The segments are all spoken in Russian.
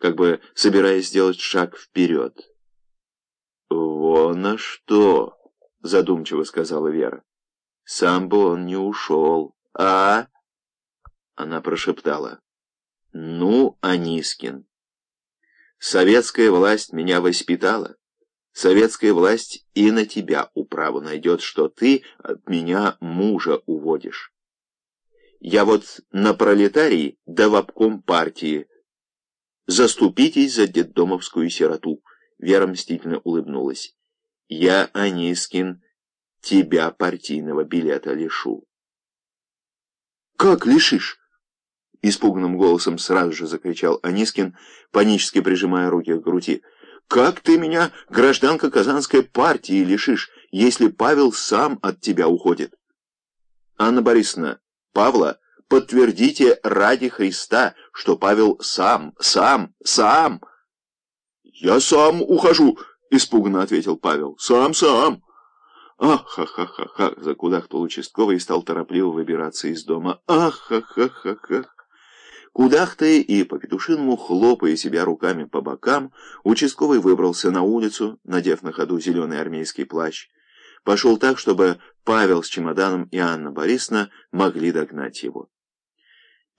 как бы собираясь сделать шаг вперед. «Вон на что!» — задумчиво сказала Вера. «Сам бы он не ушел, а...» Она прошептала. «Ну, Анискин, советская власть меня воспитала. Советская власть и на тебя управу найдет, что ты от меня мужа уводишь. Я вот на пролетарии да в обком партии. Заступитесь за детдомовскую сироту. Вера мстительно улыбнулась. Я, Анискин, тебя партийного билета лишу. Как лишишь? Испуганным голосом сразу же закричал Анискин, панически прижимая руки к груди. «Как ты меня, гражданка Казанской партии, лишишь, если Павел сам от тебя уходит?» «Анна Борисовна, Павла, подтвердите ради Христа, что Павел сам, сам, сам...» «Я сам ухожу», — испуганно ответил Павел. «Сам, сам». «Ах, ха-ха-ха-ха!» — закудахтал участковый и стал торопливо выбираться из дома. «Ах, ха-ха-ха-ха!» Кудахтая и по-петушиному хлопая себя руками по бокам, участковый выбрался на улицу, надев на ходу зеленый армейский плащ. Пошел так, чтобы Павел с чемоданом и Анна Борисовна могли догнать его.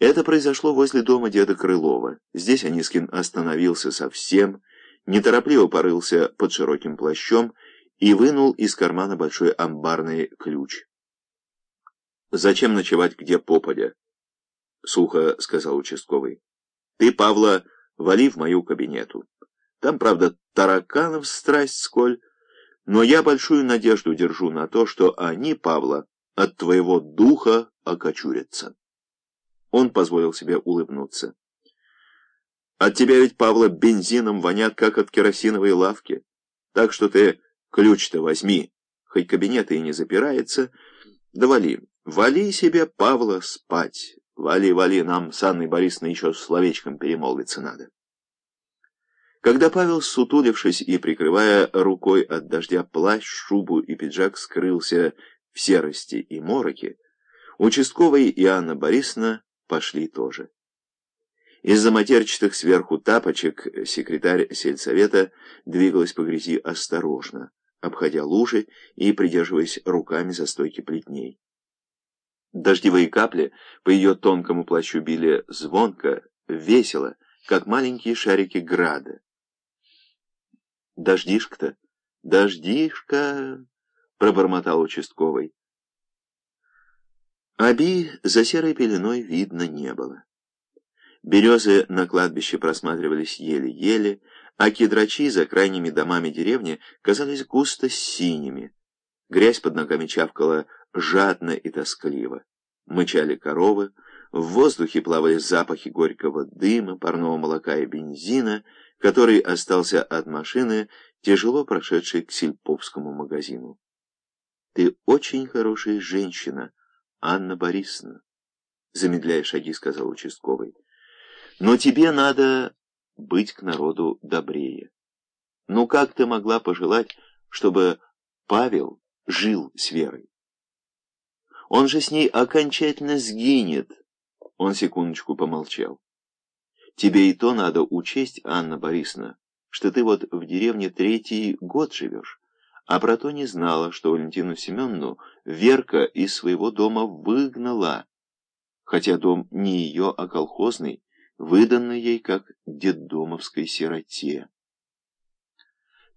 Это произошло возле дома деда Крылова. Здесь Анискин остановился совсем, неторопливо порылся под широким плащом и вынул из кармана большой амбарный ключ. «Зачем ночевать где попадя?» — сухо сказал участковый. «Ты, Павла, вали в мою кабинету. Там, правда, тараканов страсть сколь, но я большую надежду держу на то, что они, Павла, от твоего духа окочурятся». Он позволил себе улыбнуться. «От тебя ведь, Павла, бензином вонят, как от керосиновой лавки. Так что ты ключ-то возьми, хоть кабинет и не запирается, да вали, вали себе, Павла, спать». Вали, вали, нам с Анной Борисовной еще словечком перемолвиться надо. Когда Павел, сутулившись и прикрывая рукой от дождя плащ, шубу и пиджак, скрылся в серости и мороке, участковый и Анна Борисовна пошли тоже. Из-за матерчатых сверху тапочек секретарь сельсовета двигалась по грязи осторожно, обходя лужи и придерживаясь руками за стойки плетней. Дождевые капли по ее тонкому плащу били звонко, весело, как маленькие шарики града. «Дождишка-то, дождишка!» — пробормотал участковый. Аби за серой пеленой видно не было. Березы на кладбище просматривались еле-еле, а кедрачи за крайними домами деревни казались густо синими. Грязь под ногами чавкала жадно и тоскливо. Мычали коровы, в воздухе плавали запахи горького дыма, парного молока и бензина, который остался от машины, тяжело прошедшей к сельповскому магазину. «Ты очень хорошая женщина, Анна Борисовна», — замедляя шаги, сказал участковый. «Но тебе надо быть к народу добрее. Ну как ты могла пожелать, чтобы Павел жил с Верой? Он же с ней окончательно сгинет. Он секундочку помолчал. Тебе и то надо учесть, Анна Борисовна, что ты вот в деревне третий год живешь, а про то не знала, что Валентину Семеновну Верка из своего дома выгнала, хотя дом не ее, а колхозный, выданный ей как детдомовской сироте.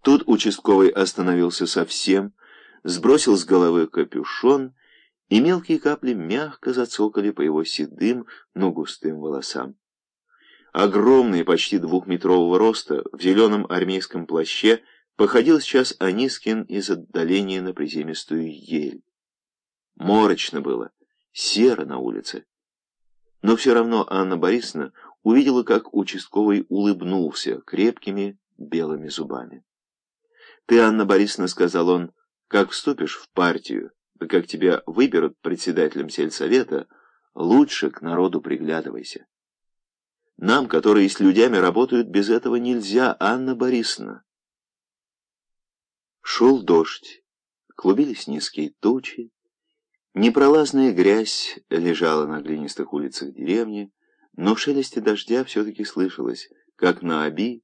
Тут участковый остановился совсем, сбросил с головы капюшон и мелкие капли мягко зацокали по его седым, но густым волосам. Огромный, почти двухметрового роста, в зеленом армейском плаще, походил сейчас Анискин из отдаления на приземистую ель. Морочно было, серо на улице. Но все равно Анна Борисовна увидела, как участковый улыбнулся крепкими белыми зубами. «Ты, Анна Борисовна, — сказал он, — как вступишь в партию, как тебя выберут председателем сельсовета, лучше к народу приглядывайся. Нам, которые с людьми работают, без этого нельзя, Анна Борисовна. Шел дождь, клубились низкие тучи, непролазная грязь лежала на глинистых улицах деревни, но в шелесте дождя все-таки слышалось, как на Аби,